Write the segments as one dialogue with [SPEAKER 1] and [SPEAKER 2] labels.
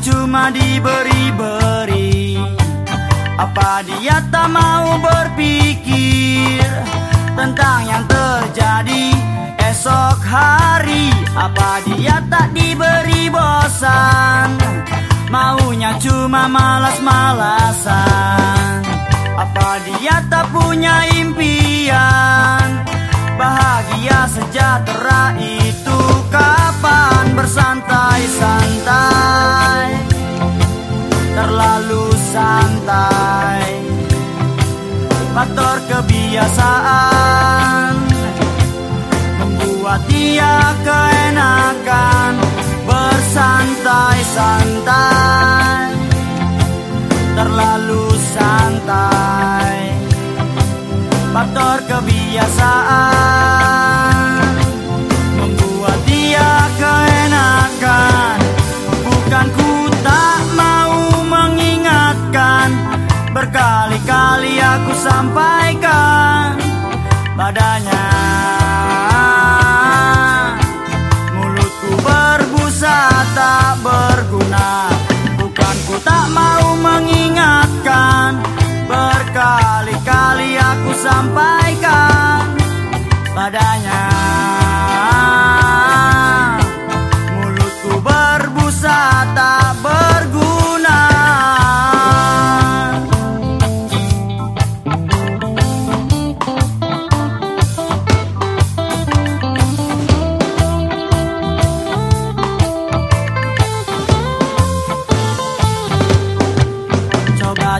[SPEAKER 1] cuma diberi-beri. Apa dia tak mau berpikir Tentang yang terjadi esok hari? Apa dia tak diberi bosan? Maunya cuma malas-malasan. Apa dia tak punya impian? Bahagia sejahtera itu kapan bersantai-santai Terlalu santai. Faktor kebiasaan Membuat dia keenakan Bersantai-santai. Terlalu santai sampaikan. Padanya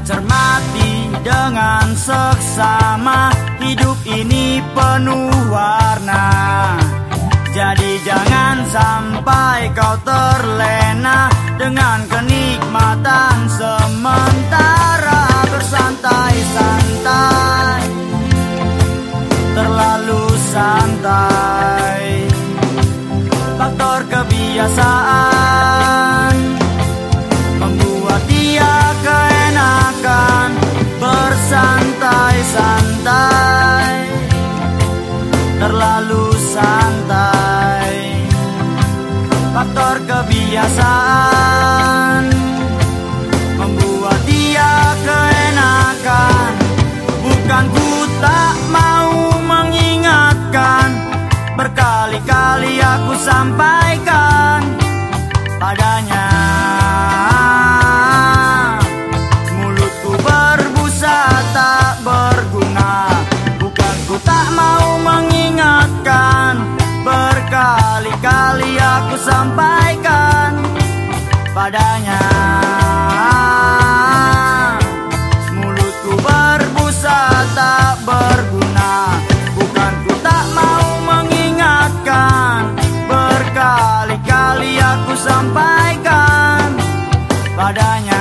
[SPEAKER 1] Cermati dengan seksama. Hidup ini penuh warna. Jadi jangan sampai kau terlena Dengan kenikmatan sementara. Bersantai-santai. Terlalu santai. Faktor kebiasaan sampaikan padanya. Mulutku berbusa tak berguna. Bukan ku tak mau mengingatkan. Berkali-kali aku sampaikan padanya Berkali-kali aku sampaikan padanya